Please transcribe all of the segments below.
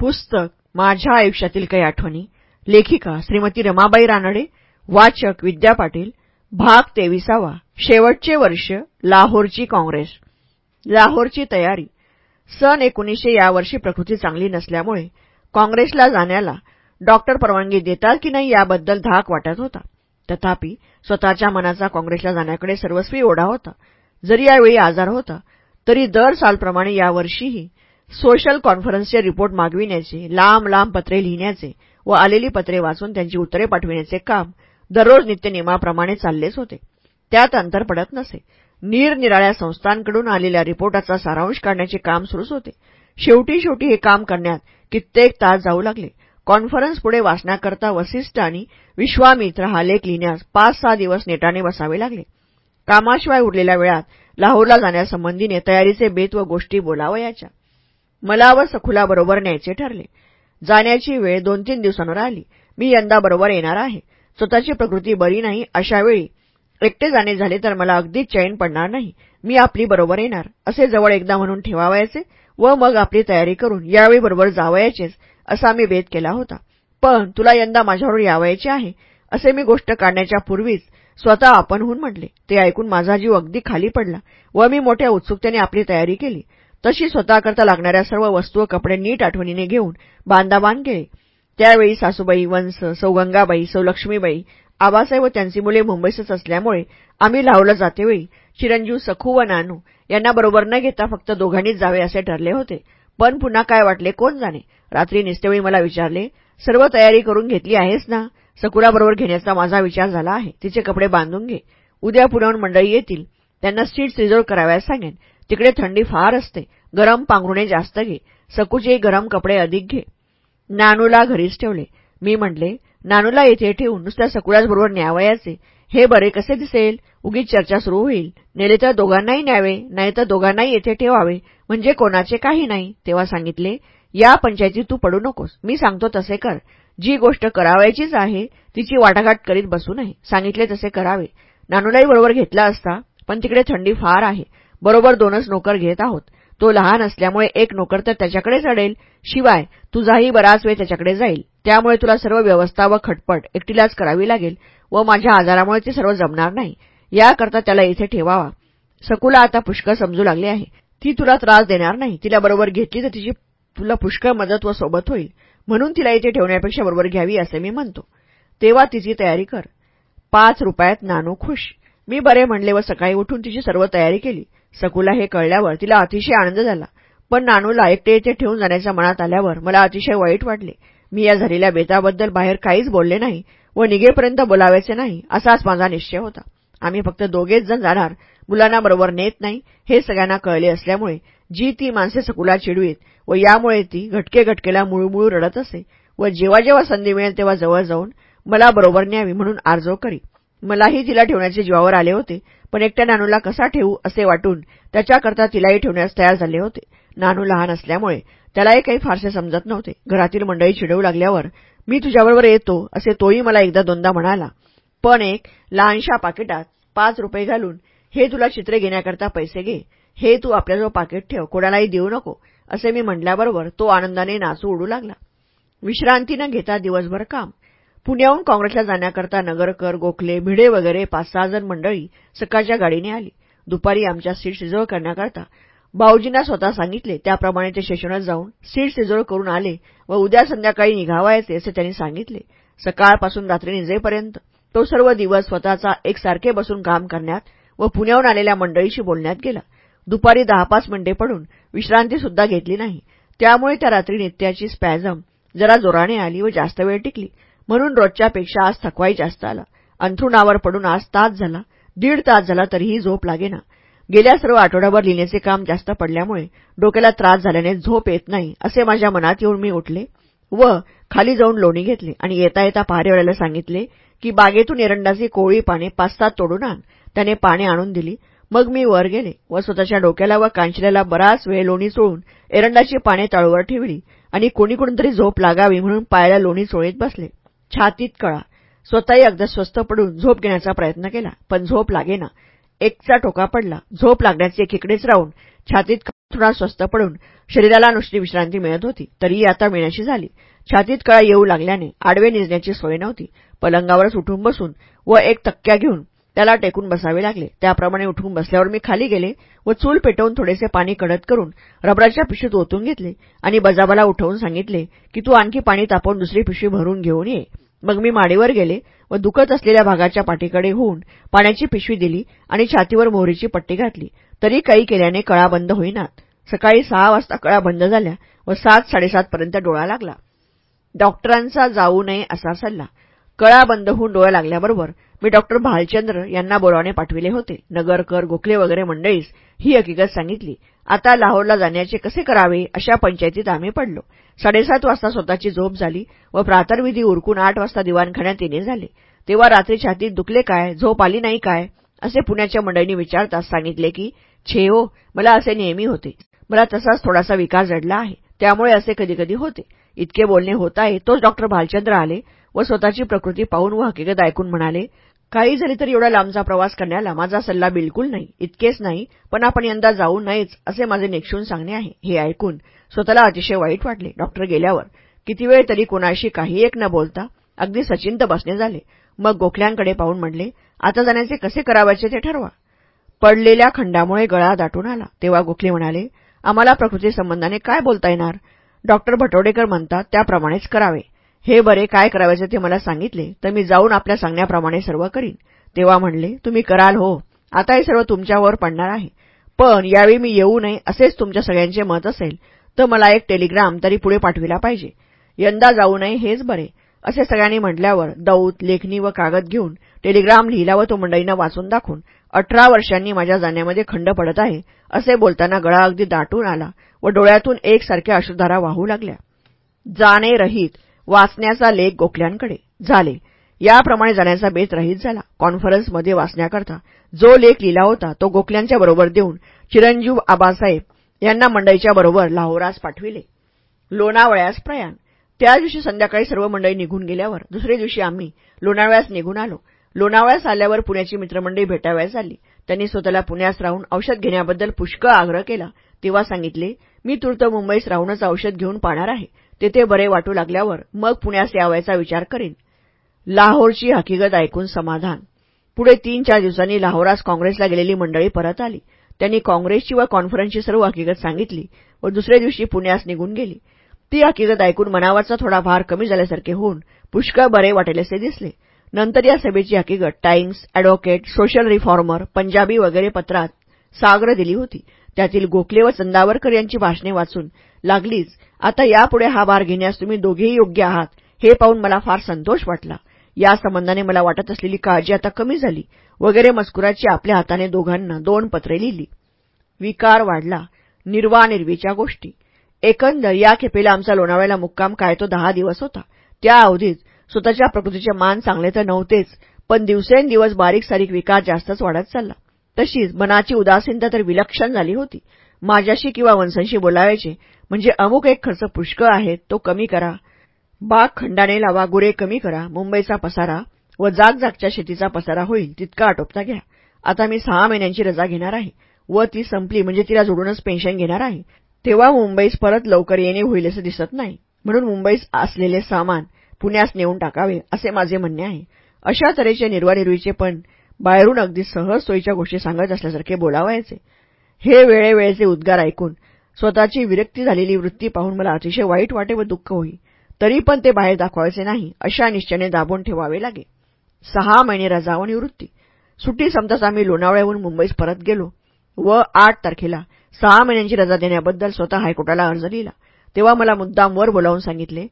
पुस्तक माझ्या आयुष्यातील काही आठवणी. लेखिका श्रीमती रमाबाई रानडे वाचक विद्या पाटील भाग तेविसावा शेवटचे वर्ष लाहोरची काँग्रेस. लाहोरची तयारी. सन एकोणीसशे या वर्षी प्रकृती चांगली नसल्यामुळे काँग्रेसला जाण्याला डॉक्टर परवानगी देतात की नाही याबद्दल धाक वाटत होता. तथापि स्वतःच्या मनाचा काँग्रेसला जाण्याकडे सर्वस्वी ओढा होता. जरी यावेळी आजार होता तरी दर सालप्रमाणे यावर्षीही सोशल कॉन्फरन्सचे रिपोर्ट मागविण्याचे लांब लांब पत्रे लिहिण्याचे व आलेली पत्रे वाचून त्यांची उत्तरे पाठविण्याचे काम दररोज नित्यनियमाप्रमाणे चाललेच होते. त्यात अंतर पडत नसे. निरनिराळ्या संस्थांकडून आलेल्या रिपोर्टाचा सारांश काढण्याचे काम सुरूच होते. शेवटी शेवटी हे काम करण्यात कित्येक तास जाऊ लागले. कॉन्फरन्स पुढे वाचण्याकरता वसिष्ठ आणि विश्वामित्र हा लेख लिहिण्यास पाच सहा दिवस नेटाने बसावे लागले. कामाशिवाय उरलेल्या वेळात लाहोरला जाण्यासंबंधीने तयारीचे बेत व गोष्टी बोलावयाच्या. मला व सखुलाबरोबर न्यायचे ठरले. जाण्याची वेळ दोन तीन दिवसांवर आली. मी यंदा बरोबर येणार आहे. स्वतःची प्रकृती बरी नाही अशावेळी एकटे जाणे झाले तर मला अगदीच चैन पडणार नाही. मी आपली बरोबर येणार. असे जवळ एकदा म्हणून ठेवावयाचे व मग आपली तयारी करून यावेळी बरोबर जावयाचेच असा मी भेद केला होता. पण तुला यंदा माझ्यावर यावायचे आहे. असे मी गोष्ट काढण्याच्या पूर्वीच स्वतः आपणहून म्हटले. ते ऐकून माझा जीव अगदी खाली पडला व मी मोठ्या उत्सुकतेने आपली तयारी केली. तशी स्वतःकरता लागणाऱ्या सर्व वस्तू कपडे नीट आठवणीने घेऊन बांधाबांध केले त्यावेळी सासूबाई वंस सौ गंगाबाई सौ लक्ष्मीबाई आबासाहेब व त्यांची मुले मुंबईतच असल्यामुळे आम्ही लावलं जातेवेळी चिरंजीव सखू व नानू यांना बरोबर न घेता फक्त दोघांनीच जावे असे ठरले होते. पण पुन्हा काय वाटले कोण जाणे? रात्री निस्तेवेळी मला विचारले सर्व तयारी करून घेतली आहेस ना? सकुराबरोबर घेण्याचा माझा विचार झाला आहे. तिचे कपडे बांधून घे. उद्या पुण्याहून मंडळी येतील. त्यांना सीट रिझर्व्ह कराव्यास सांगेन. तिकडे थंडी फार असते. गरम पांघरुणे जास्त घे. सकूचे गरम कपडे अधिक घे. नानूला घरीच ठेवले. मी म्हटले नानूला येथे ठेवून नुसत्या सकुळ्याचबरोबर न्यावयाचे हे बरे कसे दिसेल? उगीच चर्चा सुरू होईल. नेले तर दोघांनाही न्यावे नाही तर दोघांनाही येथे ठेवावे. म्हणजे कोणाचे काही नाही. तेव्हा सांगितले या पंचायतीत तू पडू नकोस. मी सांगतो तसे कर. जी गोष्ट करावायचीच आहे तिची वाटाघाट करीत बसू नये सांगितले तसे करावे. नानूलाही बरोबर घेतला असता पण तिकडे थंडी फार आहे. बरोबर दोनच नोकर घेत आहोत. तो लहान असल्यामुळे एक नोकर तर त्याच्याकडे चढेल. शिवाय तुझाही बराच वेळ त्याच्याकडे जाईल. त्यामुळे तुला सर्व व्यवस्था व खटपट एकटीलाच करावी लागेल व माझ्या आजारामुळे ते सर्व जमणार नाही. याकरता त्याला इथे ठेवावा. सकुला आता पुष्कळ समजू लागले आहे. ती तुला त्रास देणार नाही. तिला बरोबर घेतली तर तिची तुला पुष्कळ मदत व सोबत होईल. म्हणून तिला इथे ठेवण्यापेक्षा बरोबर घ्यावी असे मी म्हणतो. तेव्हा तिची तयारी कर. पाच रुपयात नानू खुश. मी बरे म्हणले व सकाळी उठून तिची सर्व तयारी केली. सकुला हे कळल्यावर तिला अतिशय आनंद झाला. पण नानूला एकटे येथे ठेवून जाण्याच्या मनात आल्यावर मला अतिशय वाईट वाटले. मी या झालेल्या बेताबद्दल बाहेर काहीच बोलले नाही व निघेपर्यंत बोलावायचे नाही असाच माझा निश्चय होता. आम्ही फक्त दोघेच जण जाणार. मुलांना बरोबर नेत नाही हे सगळ्यांना कळले असल्यामुळे जी ती माणसे सकुला चिडवीत व यामुळे ती घटके घटकेला मुळूमुळू रडत असे व जेव्हा जेव्हा संधी मिळेल तेव्हा जवळ जाऊन मला बरोबर न्यावी म्हणून आर्जो करी. मलाही तिला ठेवण्याचे जीवावर आले होते. पण एकट्या नानूला कसा ठेवू असे वाटून त्याच्याकरता तिलाही ठेवण्यास तयार झाले होते. नानू लहान असल्यामुळे त्यालाही काही फारसे समजत नव्हते. घरातील मंडळी चिडवू लागल्यावर मी तुझ्याबरोबर येतो असे तोही मला एकदा दोनदा म्हणाला. पण एक लहानशा पाकिटात पाच रुपये घालून हे तुला चित्रे घेण्याकरता पैसे घे. हे तू आपल्याजवळ पाकिट ठेव. कोणालाही देऊ नको असे मी म्हटल्याबरोबर तो आनंदाने नाचू उडू लागला. विश्रांती न घेता दिवसभर काम. पुण्याहून काँग्रेसला जाण्याकरता नगरकर गोखले भिडे वगैरे पाच सहा जण मंडळी सकाळच्या गाडीने आली. दुपारी आमच्या सीट रिझर्व करण्याकरता भाऊजींना स्वतः सांगितले त्याप्रमाणे ते स्टेशनात जाऊन सीट रिझर्व करून आले व उद्या संध्याकाळी निघावायचे असे त्यांनी सांगितले. सकाळपासून रात्री निजेपर्यंत तो सर्व दिवस स्वतःचा एकसारखे बसून काम करण्यात व पुण्याहून आलेल्या मंडळीशी बोलण्यात गेला. दुपारी दहा पाच मिनिटे पडून विश्रांतीसुद्धा घेतली नाही. त्यामुळे त्या रात्री नित्याची स्पॅझम जरा जोराने आली व जास्त वेळ टिकली. म्हणून रोजच्यापेक्षा आज थकवाई जास्त आला. अंथरुणावर पडून आज तास झाला. दीड तास झाला तरीही झोप लागेना. गेल्या सर्व आठवड्याभर लिहिण्याचे काम जास्त पडल्यामुळे डोक्याला त्रास झाल्याने झोप येत नाही असे माझ्या मनात येऊन मी उठले व खाली जाऊन लोणी घेतले आणि येता येता पहारेवाल्याला सांगितले की बागेतून एरंडाची कोळी पाने पाच सात तोडून आण. त्याने पाने आणून दिली. मग मी वर गेले व स्वतःच्या डोक्याला व कांचल्याला बराच वेळ लोणी चोळून एरंडाची पाने तळूवर ठेवली आणि कोणीकडून तरी झोप लागावी म्हणून पायाला लोणी चोळीत बसले. छातीत कळा. स्वतःही अगदी स्वस्थ पडून झोप घेण्याचा प्रयत्न केला पण झोप लागेना. एकचा टोका पडला. झोप लागण्याचे एकीकडेच राहून छातीत थोडा स्वस्त पडून शरीराला नुसती विश्रांती मिळत होती तरीही आता मिळण्याची झाली. छातीत कळा येऊ लागल्याने आडवे निजण्याची सोय नव्हती. पलंगावरच उठून बसून व एक तक्क्या घेऊन त्याला टेकून बसावे लागले. त्याप्रमाणे उठून बसल्यावर मी खाली गेले व चूल पेटवून थोडेसे पाणी कडत करून रबराच्या पिशवीत ओतून घेतले आणि बजाबाला उठवून सांगितले की तू आणखी पाणी तापवून दुसरी पिशवी भरून घेऊन ये. मग मी माडीवर गेले व दुखत असलेल्या भागाच्या पाठीकडे होऊन पाण्याची पिशवी दिली आणि छातीवर मोहरीची पट्टी घातली. तरी काही केल्याने कळा बंद होईनात सकाळी सहा वाजता कळा बंद झाल्या व सात साडेसातपर्यंत डोळा लागला. डॉक्टरांचा जाऊ नये असा सल्ला. कळा बंद होऊन डोळा लागल्याबरोबर मी डॉक्टर भालचंद्र यांना बोलावणे पाठविले होते. नगरकर गोखले वगैरे मंडळीस ही हकीकत सांगितली. आता लाहोरला जाण्याचे कसे करावे अशा पंचायतीत आम्ही पडलो. साडेसात वाजता स्वतःची झोप झाली व प्रातर्विधी उरकून आठ वाजता दिवाणखान्यात येणे झाले. तेव्हा रात्री छातीत दुखले काय? झोप आली नाही काय? असे पुण्याच्या मंडळींनी विचारताच सांगितले की छे हो मला असे नेहमी होते. मला तसाच थोडासा विकार जडला आहे. त्यामुळे असे कधीकधी होते. इतके बोलणे होत आहे तोच डॉक्टर भालचंद्र आले. व स्वतःची प्रकृती पाहून व हकीकत ऐकून म्हणाले काही झाली तरी एवढा लांबचा प्रवास करण्याला माझा सल्ला बिलकुल नाही इतकेच नाही पण आपण यंदा जाऊ नयेच असे माझे निक्षून सांगणे आहे. हे ऐकून स्वतःला अतिशय वाईट वाटले. डॉक्टर गेल्यावर किती वेळ तरी कोणाशी काही एक न बोलता अगदी सचिंत बसणे झाले. मग गोखल्यांकडे पाहून म्हणले आता जाण्याचे कसे करावायचे ते ठरवा. पडलेल्या खंडामुळे गळा दाटून आला. तेव्हा गोखले म्हणाले आम्हाला प्रकृती संबंधाने काय बोलता येणार? डॉक्टर भटोडेकर म्हणतात त्याप्रमाणेच करावे. हे बरे काय करावयाचे ते मला सांगितले तर मी जाऊन आपल्या सांगण्याप्रमाणे सर्व करीन. तेव्हा म्हणले तुम्ही कराल हो. आता हे सर्व तुमच्यावर पडणार आहे. पण यावेळी मी येऊ नये असेच तुमच्या सगळ्यांचे मत असेल तर मला एक टेलिग्राम तरी पुढे पाठविला पाहिजे. यंदा जाऊ नये हेच बरे. असे सगळ्यांनी म्हटल्यावर दौत लेखणी व कागद घेऊन टेलिग्राम लिहिला व तो मंडळींना वाचून दाखवून अठरा वर्षांनी माझ्या जाण्यामध्ये खंड पडत आहे असे बोलताना गळा अगदी दाटून आला व डोळ्यातून एकसारख्या अश्रुधारा वाहू लागल्या. जाणे रहित वाचण्याचा लेख गोखल्यांकडे झाले. याप्रमाणे जाण्याचा बेत रहित झाला. कॉन्फरन्समध्ये वाचण्याकरता जो लेख लिहिला होता तो गोखल्यांच्या बरोबर देऊन चिरंजीव आबासाहेब यांना मंडईच्या बरोबर लाहोरास पाठविले. लोणावळ्यास प्रयाण. त्या दिवशी संध्याकाळी सर्व मंडळी निघून गेल्यावर दुसऱ्या दिवशी आम्ही लोणावळ्यास निघून आलो. लोणावळ्यास आल्यावर पुण्याची मित्रमंडळी भेटावयास आली त्यांनी स्वतःला पुण्यास राहून औषध घेण्याबद्दल पुष्कळ आग्रह केला. तेव्हा सांगितले मी तूर्त मुंबईस राहूनच औषध घेऊन पाहणार आहे. तेथे बरे वाटू लागल्यावर मग पुण्यास यावायचा विचार करीन. लाहोरची हकीकत ऐकून समाधान. पुढे तीन चार दिवसांनी लाहोरास काँग्रेसला गेलेली मंडळी परत आली. त्यांनी काँग्रेसची व कॉन्फरन्सची सर्व हकीकत सांगितली व दुसऱ्या दिवशी पुण्यास निघून गेली. ती हकीकत ऐकून मनावरचा थोडा भार कमी झाल्यासारखे होऊन पुष्कळ बरे वाटेलसे दिसले. नंतर या सभेची हकीकत Times advocate social reformer Punjabi वगैरे पत्रात साग्र दिली होती. त्यातील गोखले व चंदावरकर यांची भाषणे वाचून लागलीच. आता यापुढे हा भार घेण्यास तुम्ही दोघेही योग्य आहात हे पाहून मला फार संतोष वाटला. या संबंधाने मला वाटत असलेली काळजी आता कमी झाली. वगैरे मस्कुराची आपल्या हाताने दोघांना दोन पत्रे लिहिली. विकार वाढला. निर्वानिर्वीच्या गोष्टी. एकंदर या खेपेला आमचा लोणावळ्याला मुक्काम काय तो दहा दिवस होता. त्या अवधीत स्वतःच्या प्रकृतीचे मान चांगले तर नव्हतेच पण दिवसेंदिवस बारीक सारीक विकार जास्तच वाढत चालला. तशीच मनाची उदासीनता तर विलक्षण झाली होती. माझ्याशी किंवा वंशांशी बोलावायचे म्हणजे अमुक एक खर्च पुष्कळ आहे तो कमी करा. बाग खंडाने लावा गुरे कमी करा मुंबईचा पसारा व जागजागच्या शेतीचा पसारा होईल तितका आटोपता घ्या. आता मी सहा महिन्यांची रजा घेणार आहे व ती संपली म्हणजे तिला जोडूनच पेन्शन घेणार आहे. तेव्हा मुंबईस परत लवकर येणे होईल असं दिसत नाही. म्हणून मुंबईस असलेले सामान पुण्यास नेऊन टाकावे असे माझे म्हणणे आहे. अशा तऱ्हेचे निर्वानिर्वीचे पण बाहेरून अगदी सहज सोयीच्या गोष्टी सांगत असल्यासारखे बोलावायचे. हे वेळेवेळेचे उद्गार ऐकून स्वतःची विरक्ती झालेली वृत्ती पाहून मला अतिशय वाईट वाटे व दुःख होई. तरी पण ते बाहेर दाखवायचे नाही अशा निश्चयाने दाबून ठेवावे लागे. सहा महिने रजा व निवृत्ती. सुट्टी संपताच आम्ही लोणावळ्याहून मुंबईस परत गेलो व आठ तारखेला सहा महिन्यांची रजा देण्याबद्दल स्वतः हायकोर्टाला अर्ज लिहिला. तेव्हा मला मुद्दाम वर बोलावून सांगितले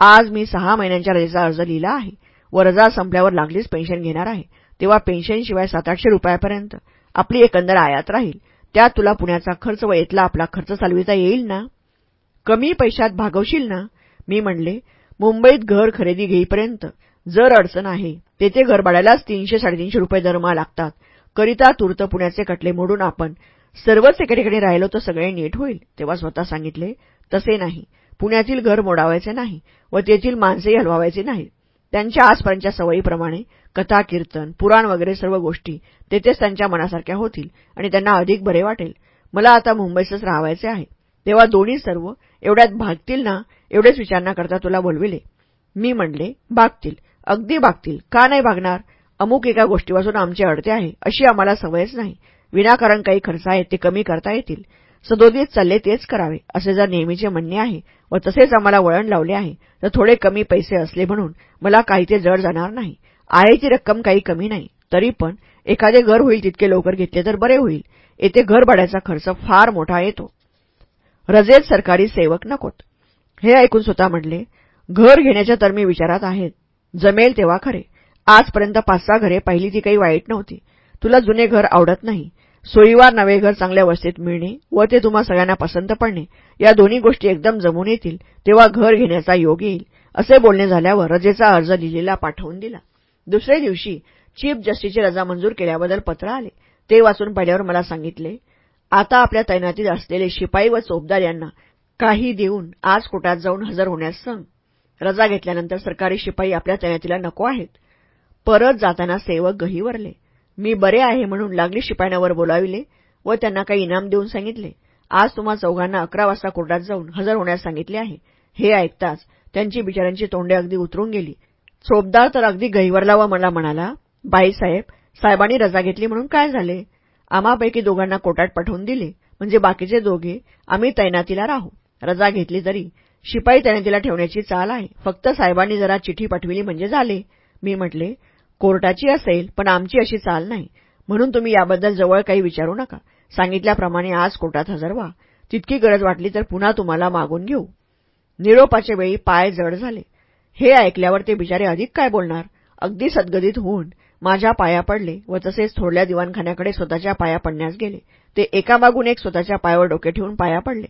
आज मी सहा महिन्यांच्या रजेचा अर्ज लिहिला आहे व रजा संपल्यावर लागलीच पेन्शन घेणार आहे. तेव्हा पेन्शनशिवाय सात आठशे रुपयापर्यंत आपली एकंदर आयात राहील. त्यात तुला पुण्याचा खर्च व येतला आपला खर्च चालविता येईल ना? कमी पैशात भागवशील ना? मी म्हणले मुंबईत घर खरेदी घेईपर्यंत जर अडचण आहे तेथे घर भाड्यालाच तीनशे साडेतीनशे रुपये दरमा लागतात. करिता तूर्त पुण्याचे कटले मोडून आपण सर्वच एकेठिकाणी राहिलो तर सगळे नीट होईल तेव्हा स्वतः सांगितले तसे नाही. पुण्यातील घर मोडावायचे नाही व तेथील माणसेही हलवायचे नाही त्यांच्या आजपर्यंतच्या सवयीप्रमाणे कथा कीर्तन पुराण वगैरे सर्व गोष्टी तेथेच त्यांच्या मनासारख्या होतील आणि त्यांना अधिक बरे वाटेल. मला आता मुंबईतच राहावायचे आहे. तेव्हा दोन्ही सर्व एवढ्यात भागतील ना एवढेच विचारणा करता तुला बोलविले. मी म्हणले भागतील. अगदी भागतील. का नाही भागणार? अमुक एका गोष्टीपासून आमचे अडते आहे अशी आम्हाला सवयच नाही. विनाकारण काही खर्च आहेत ते कमी करता येतील. सदोदित चालले तेच करावे असे जर नेहमीचे म्हणणे आहे व तसेच आम्हाला वळण लावले आहे तर थोडे कमी पैसे असले म्हणून मला काही ते जड जाणार नाही. आहे ती रक्कम काही कमी नाही तरी पण एखादे घर होईल तितके लवकर घेतले तर बरे होईल. येथे घर भाड्याचा खर्च फार मोठा येतो. रजेत सरकारी सेवक नकोत. हे ऐकून स्वतः म्हणले घर घेण्याच्या तर मी विचारात आहेत. जमेल तेव्हा खरे. आजपर्यंत पाच सहा घरे पाहिली ती काही वाईट नव्हती. तुला जुने घर आवडत नाही. सोयीवार नवे घर चांगल्या अवस्थेत मिळणे व ते तुम्हा सगळ्यांना पसंत पडणे. या दोन्ही गोष्टी एकदम जमून येतील तेव्हा घर घेण्याचा योग येईल असे बोलणे झाल्यावर रजेचा अर्ज लिहिलेला पाठवून दिला. दुसऱ्या दिवशी चीफ जस्टिसची रजा मंजूर केल्याबद्दल पत्र आले. ते वाचून पाहिल्यावर मला सांगितले आता आपल्या तैनातीत असलेले शिपाई व चोपदार यांना काही देऊन आज कोर्टात जाऊन हजर होण्यास सांग. रजा घेतल्यानंतर सरकारी शिपाई आपल्या तैनातीला नको आहेत. परत जाताना सेवक गहीवरले मी बरे आहे म्हणून लागली शिपायांवर बोलाविले व त्यांना काही इनाम देऊन सांगितले. आज तुम्हा चौघांना अकरा वाजता कोर्टात जाऊन हजर होण्यास सांगितले आहे. हे ऐकताच त्यांची बिचाऱ्यांची तोंडे अगदी उतरून गेली. चोपदार तर अगदी गहिवरला व मला म्हणाला बाईसाहेब साहेबांनी रजा घेतली म्हणून काय झाले? आम्हापैकी दोघांना कोर्टात पाठवून दिले. म्हणजे बाकीचे दोघे आम्ही तैनातीला राहू. रजा घेतली तरी शिपाई तैनातीला ठेवण्याची चाल आहे. फक्त साहेबांनी जरा चिठी पाठविली म्हणजे झाले. मी म्हटले कोर्टाची असेल पण आमची अशी चाल नाही. म्हणून तुम्ही याबद्दल जवळ काही विचारू नका. सांगितल्याप्रमाणे आज कोर्टात हजर व्हा. तितकी गरज वाटली तर पुन्हा तुम्हाला मागून घेऊ. निरोपाच्या वेळी पाय जड झाले. हे ऐकल्यावर ते बिचारे अधिक काय बोलणार? अगदी सद्गदित होऊन माझ्या पाया पडले व तसेच थोडल्या दिवाणखान्याकडे स्वतःच्या पाया पडण्यास गेले. ते एका मागून एक स्वतःच्या पायावर डोके ठेवून पाया पडले.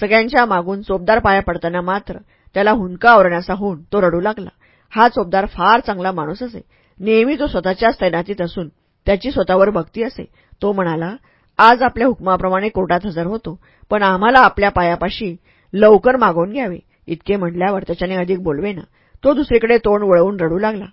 सगळ्यांच्या मागून चोपदार पाया पडताना मात्र त्याला हुंका आवरण्याचा होऊन तो रडू लागला. हा चोपदार फार चांगला माणूस असे नेहमी तो स्वतःच्याच तैनातीत असून त्याची स्वतःवर भक्ती असे. तो म्हणाला आज आपल्या हुकमाप्रमाणे कोर्टात हजर होतो पण आम्हाला आपल्या पायापाशी लवकर मागवून घ्यावे. इतके म्हटल्यावर त्याच्याने अधिक बोलवेना. तो दुसरीकडे तोंड वळवून रडू लागला.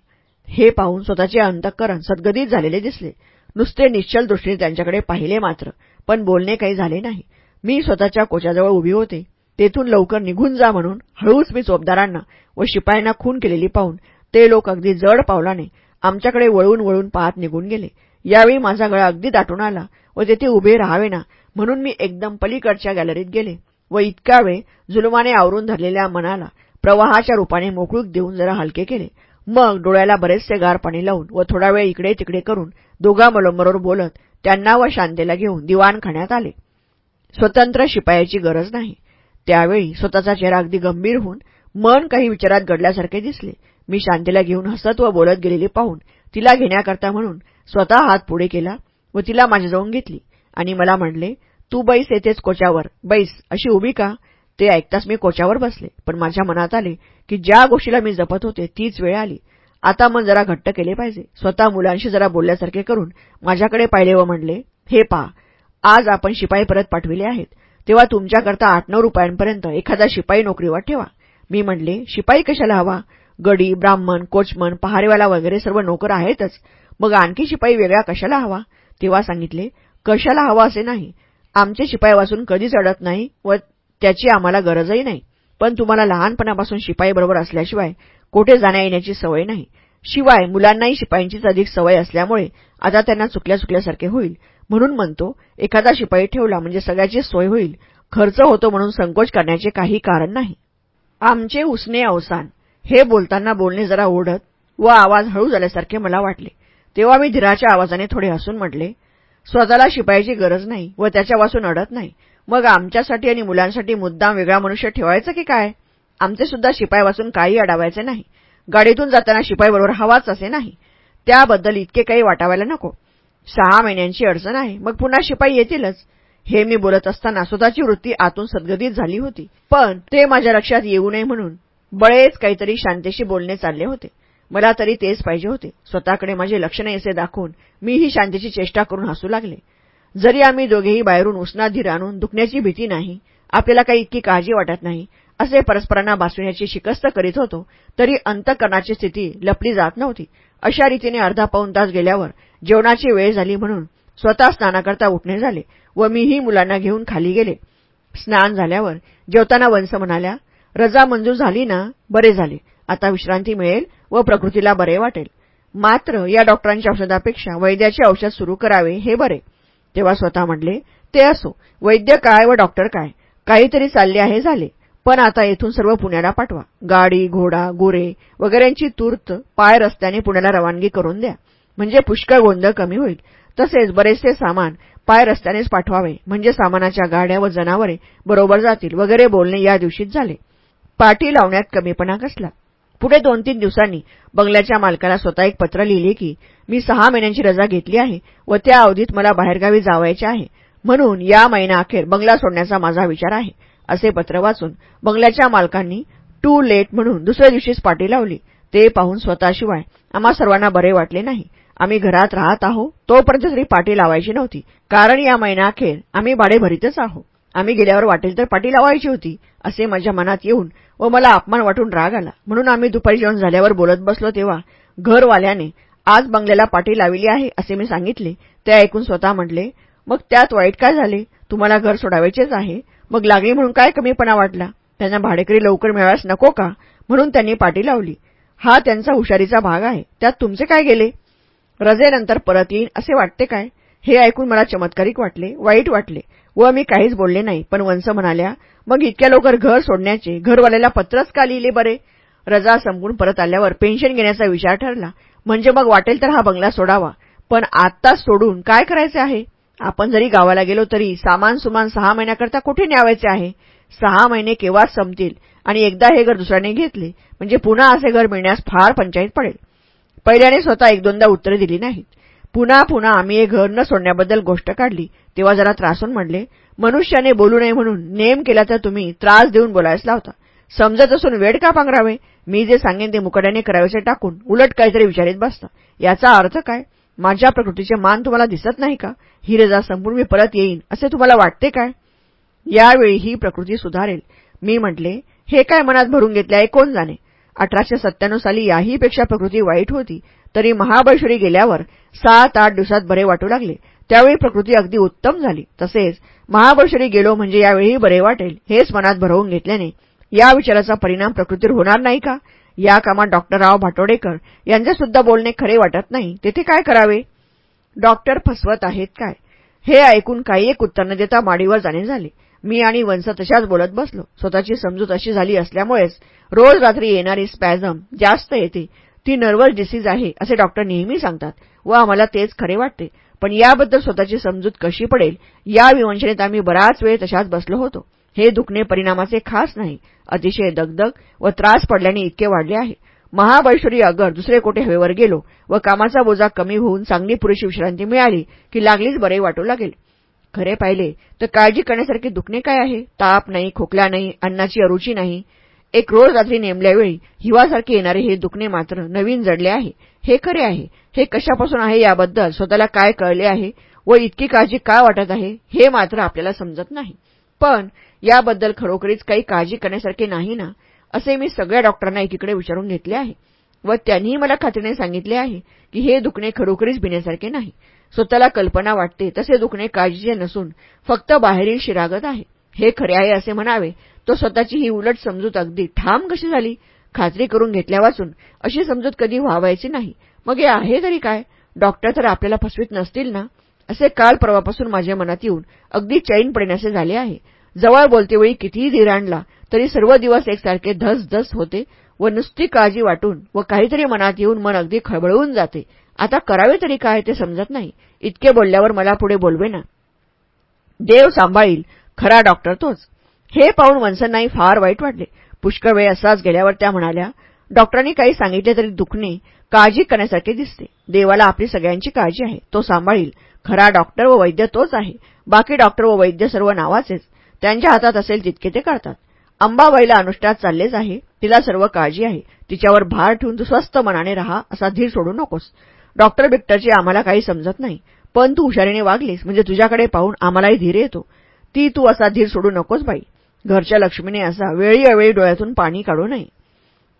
हे पाहून स्वतःचे अंतःकरण सद्गदित झालेले दिसले. नुसते निश्चल दृष्टीने त्यांच्याकडे पाहिले मात्र पण बोलणे काही झाले नाही. मी स्वतःच्या कोच्याजवळ उभी होते. तेथून लवकर निघून जा म्हणून हळूच मी चोपदारांना व शिपायांना खून केलेली पाहून ते लोक अगदी जड पावलाने आमच्याकडे वळून वळून पाहत निघून गेले. यावेळी माझा गळा अगदी दाटून आला व तेथे उभे राहावे ना म्हणून मी एकदम पलीकडच्या गॅलरीत गेले व इतका वेळ जुलमाने आवरून धरलेल्या मनाला प्रवाहाच्या रूपाने मोकळूक देऊन जरा हलके केले. मग डोळ्याला बरेचसे गार पाणी लावून व थोडा वेळ इकडे तिकडे करून दोघा मलोमरोबर बोलत त्यांना व शांतेला घेऊन दिवाणखान्यात आले. स्वतंत्र शिपायाची गरज नाही. त्यावेळी स्वतःचा चेहरा अगदी गंभीर होऊन मन काही विचारात गडल्यासारखे दिसले. मी शांतीला घेऊन हसत व बोलत गेलेली पाहून तिला घेण्याकरता म्हणून स्वतः हात पुढे केला व तिला माझ्याजवळ घेतली. आणि मला म्हणले तू बैस येतेच कोच्यावर बैस. अशी उभी का? ते ऐकताच मी कोच्यावर बसले. पण माझ्या मनात आले की ज्या गोष्टीला मी जपत होते तीच वेळ आली. आता मन जरा घट्ट केले पाहिजे. स्वतः मुलांशी जरा बोलल्यासारखे करून माझ्याकडे पाहिले व म्हणले हे पा आज आपण शिपाई परत पाठविले आहेत. तेव्हा तुमच्याकरता आठ नऊ रुपयांपर्यंत एखादा शिपाई नोकरीवर ठेवा. मी म्हणले शिपाई कशाला हवा? गडी ब्राह्मण कोचमन पहारेवाला वगैरे सर्व नोकर आहेतच. मग आणखी शिपाई वेगळा कशाला हवा? तेव्हा सांगितले कशाला हवा असे नाही. आमचे शिपाई वाचून कधीच अडत नाही व त्याची आम्हाला गरजही नाही. पण तुम्हाला लहानपणापासून शिपाईबरोबर असल्याशिवाय कोठे जाण्या येण्याची सवय नाही. शिवाय मुलांनाही शिपाईंचीच अधिक सवय असल्यामुळे आता त्यांना चुकल्या चुकल्यासारखे होईल. म्हणून म्हणतो एखादा शिपाई ठेवला म्हणजे सगळ्याची सोय होईल. खर्च होतो म्हणून संकोच करण्याचे काही कारण नाही. आमचे उसने अवसान. हे बोलताना बोलणे जरा ओढत व आवाज हळू झाल्यासारखे मला वाटले. तेव्हा मी धीराच्या आवाजाने थोडे हसून म्हटले स्वतःला शिपायाची गरज नाही व त्याच्यापासून अडत नाही. मग आमच्यासाठी आणि मुलांसाठी मुद्दाम वेगळा मनुष्य ठेवायचं की काय? आमचे सुद्धा शिपाई वाचून काही अडावायचे नाही. गाडीतून जाताना शिपाईबरोबर हवाच असे नाही. त्याबद्दल इतके काही वाटावायला नको. सहा महिन्यांची अडचण आहे. मग पुन्हा शिपाई येतीलच. हे मी बोलत असताना स्वतःची वृत्ती आतून सदगदीत झाली होती. पण ते माझ्या लक्षात येऊ नये म्हणून बळेच काहीतरी शांतेशी बोलणे चालले होते. मला तरी तेच पाहिजे होते. स्वतःकडे माझे लक्ष नाही असे दाखवून मीही शांतीची चेष्टा करून हसू लागले. जरी आम्ही दोघेही बाहेरून उष्णाधीर आणून दुखण्याची भीती नाही आपल्याला काही इतकी काळजी वाटत नाही असे परस्परांना भासविण्याची शिकस्त करीत होतो तरी अंतकरणाची स्थिती लपली जात नव्हती. अशा रीतीने अर्धा पाऊन तास गेल्यावर जेवणाची वेळ झाली म्हणून स्वतः स्नानाकरता उठणे झाले व मीही मुलांना घेऊन खाली गेले. स्नान झाल्यावर जेवताना वंश म्हणाल्या रजा मंजूर झाली ना बरे झाले. आता विश्रांती मिळेल व प्रकृतीला बरे वाटेल. मात्र या डॉक्टरांच्या औषधापेक्षा वैद्याचे औषध सुरू करावे हे बरे. तेव्हा स्वतः म्हटले ते असो. वैद्य काय व डॉक्टर काय? काहीतरी चालले आहे झाले. पण आता येथून सर्व पुण्याला पाठवा. गाडी घोडा गोरे वगैरेंची तूर्त पाय रस्त्याने पुण्याला रवानगी करून द्या. म्हणजे पुष्कळ गोंधळ कमी होईल. तसेच बरेचसे सामान पाय रस्त्यानेच पाठवावे. म्हणजे सामानाच्या गाड्या व जनावरे बरोबर जातील. वगैरे बोलणे या दिवशीच झाले. पाठी लावण्यात कमीपणा कसला पुढे दोन तीन दिवसांनी बंगल्याच्या मालकाला स्वतः एक पत्र लिहिले की मी सहा महिन्यांची रजा घेतली आहे व त्या अवधीत मला बाहेरगावी जावायचे आहे. म्हणून या महिन्याअखेर बंगला सोडण्याचा माझा विचार आहे असे पत्र वाचून बंगल्याच्या मालकांनी टू लेट म्हणून दुसऱ्या दिवशीच पाठी लावली. ते पाहून स्वतःशिवाय आम्हा सर्वांना बरे वाटले नाही. आम्ही घरात राहत आहो. तोपर्यंत तरी पाठी लावायची नव्हती. कारण या महिनाअखेर आम्ही भाडे भरीतच आहो. आम्ही गेल्यावर वाटेल तर पाटी लावायची होती असे माझ्या मनात येऊन व मला अपमान वाटून राग आला. म्हणून आम्ही दुपारी जेवण झाल्यावर बोलत बसलो तेव्हा घरवाल्याने आज बंगल्याला पाटी लावली आहे असे मी सांगितले. ते ऐकून स्वतः म्हटले मग त्यात वाईट काय झाले? तुम्हाला घर सोडावायचेच आहे. मग लागली म्हणून काय कमीपणा वाटला? त्यांना भाडेकरी लवकर मिळाव्यास नको का? म्हणून त्यांनी पाटी लावली. हा त्यांचा हुशारीचा भाग आहे. त्यात तुमचे काय गेले? रजेनंतर परत येईन असे वाटते काय? हे ऐकून मला चमत्कारिक वाटले वाईट वाटले. व मी काहीच बोलले नाही. पण वंश म्हणाल्या मग इतक्या लवकर घर सोडण्याचे घरवाल्याला पत्रच का लिहिले बरे? रजा संपून परत आल्यावर पेन्शन घेण्याचा विचार ठरला. म्हणजे मग वाटेल तर हा बंगला सोडावा. पण आत्ताच सोडून काय करायचे आहे? आपण जरी गावाला गेलो तरी सामान सुमान सहा महिन्याकरता कुठे न्यावायचे आहे? सहा महिने केव्हाच संपतील? आणि एकदा हे घर दुसऱ्याने घेतले म्हणजे पुन्हा असे घर मिळण्यास फार पंचायत पडेल. पहिल्याने स्वतः एक दोनदा उत्तरे दिली नाहीत. पुन्हा पुन्हा आम्ही हे घर न सोडण्याबद्दल गोष्ट काढली. तेव्हा जरा त्रासून म्हणले मनुष्याने बोलू नये म्हणून नेम केला तर तुम्ही त्रास देऊन बोलायच लावता समजत असून वेळ का पांघरावे? मी जे सांगेन ते मुकड्याने करावेसे टाकून उलट काहीतरी विचारित बसता. याचा अर्थ काय? माझ्या प्रकृतीचे मान तुम्हाला दिसत नाही का? ही रजा संपून मी परत येईन असे तुम्हाला वाटते काय? यावेळी ही प्रकृती सुधारेल. मी म्हटले हे काय मनात भरून घेतले आहे? कोण जाणे? अठराशे सत्त्याण्णव साली याहीपेक्षा प्रकृती वाईट होती. तरी महाबळेश्वरी गेल्यावर सात आठ दिवसात बरे वाटू लागले. त्यावेळी प्रकृती अगदी उत्तम झाली. तसेच महाबळेश्वरी गेलो म्हणजे यावेळी बरे वाटेल हेच मनात भरवून घेतल्याने. या विचाराचा परिणाम प्रकृतीवर होणार नाही का? या कामात डॉक्टर राव भाटोडेकर यांचे सुद्धा बोलणे खरे वाटत नाही. तेथे काय करावे? डॉक्टर फसवत आहेत काय? हे ऐकून काही एक उत्तर न देता माडीवर जाणे झाले. मी आणि वंश तशाच बोलत बसलो. स्वतःची समजूत अशी झाली असल्यामुळेच रोज रात्री येणारी स्पॅझम जास्त येते. ती नर्वस डिसीज आहे असे डॉक्टर नेहमी सांगतात. व आम्हाला तेच खरे वाटते. पण याबद्दल स्वतःची समजूत कशी पडेल या विवंचनेत आम्ही बराच वेळ तशाच बसलो होतो. हे दुखणे परिणामाचे खास नाही. अतिशय दगदग व त्रास पडल्याने इतके वाढले आहे. महाबळेश्वरी अगर दुसरे कोठे हवेवर गेलो व कामाचा बोजा कमी होऊन चांगली पुरेशी विश्रांती मिळाली की लागलीच बरे वाटू लागेल. खरे पाहिले तर काळजी करण्यासारखे दुखणे काय आहे? ताप नाही खोकला नाही अन्नाची अरुची नाही. एक रोज रात्री नेमल्यावेळी हिवासारखे येणारे हे दुखणे मात्र नवीन जडले आहे. हे खरे आहे. हे कशापासून आहे याबद्दल स्वतःला काय कळले आहे व इतकी काळजी का वाटत आहे हे मात्र आपल्याला समजत नाही. पण याबद्दल खरोखरीच काही काळजी करण्यासारखे नाही ना असे मी सगळ्या डॉक्टरांना एकीकडे विचारून घेतले आहे. व त्यांनीही मला खात्रीने सांगितले आहे की हे दुखणे खरोखरीच भिण्यासारखे नाही. स्वतःला कल्पना वाटते तसे दुखणे काळजीचे नसून फक्त बाहेरील शिरागत आहे. हे खरे आहे असे म्हणावे तो स्वतःची ही उलट समजूत अगदी ठाम कशी झाली? खात्री करून घेतल्या वाचून अशी समजूत कधी व्हावायची नाही. मग हे आहे तरी काय? डॉक्टर तर आपल्याला फसवीत नसतील ना? असे काल परवापासून माझ्या मनात येऊन अगदी चैन पडण्याचे झाले आहे. जवळ बोलतेवेळी कितीही धीर आणला तरी सर्व दिवस एकसारखे धस धस होते व नुसती काळजी वाटून व काहीतरी मनात येऊन मन अगदी खळबळवून जाते. आता करावे तरी काय ते समजत नाही. इतके बोलल्यावर मला पुढे बोलवे ना. देव सांभाळील. खरा डॉक्टर तोच. हे पाहून वंसनाई फार वाईट वाटले. पुष्कळ वेळ असाच गेल्यावर त्या म्हणाल्या डॉक्टरांनी काही सांगितले तरी दुखणे काळजी करण्यासारखे दिसते. देवाला आपली सगळ्यांची काळजी आहे. तो सांभाळील. खरा डॉक्टर व वैद्य तोच आहे. बाकी डॉक्टर व वैद्य सर्व नावाचेच. त्यांच्या हातात असेल तितके ते करतात अंबाबाईला अनुष्ठात चाललेच आहे. तिला सर्व काळजी आहे. तिच्यावर भार ठेवून तू स्वस्थ मनाने राहा असा धीर सोडू नकोस. डॉक्टर बिक्टरची आम्हाला काही समजत नाही. पण तू हुशारीने वागलीस. म्हणजे तुझ्याकडे पाहून आम्हालाही धीर येतो. ती तू असा धीर सोडू नकोस बाई. घरच्या लक्ष्मीने असा वेळी अवेळी डोळ्यातून पाणी काढू नये.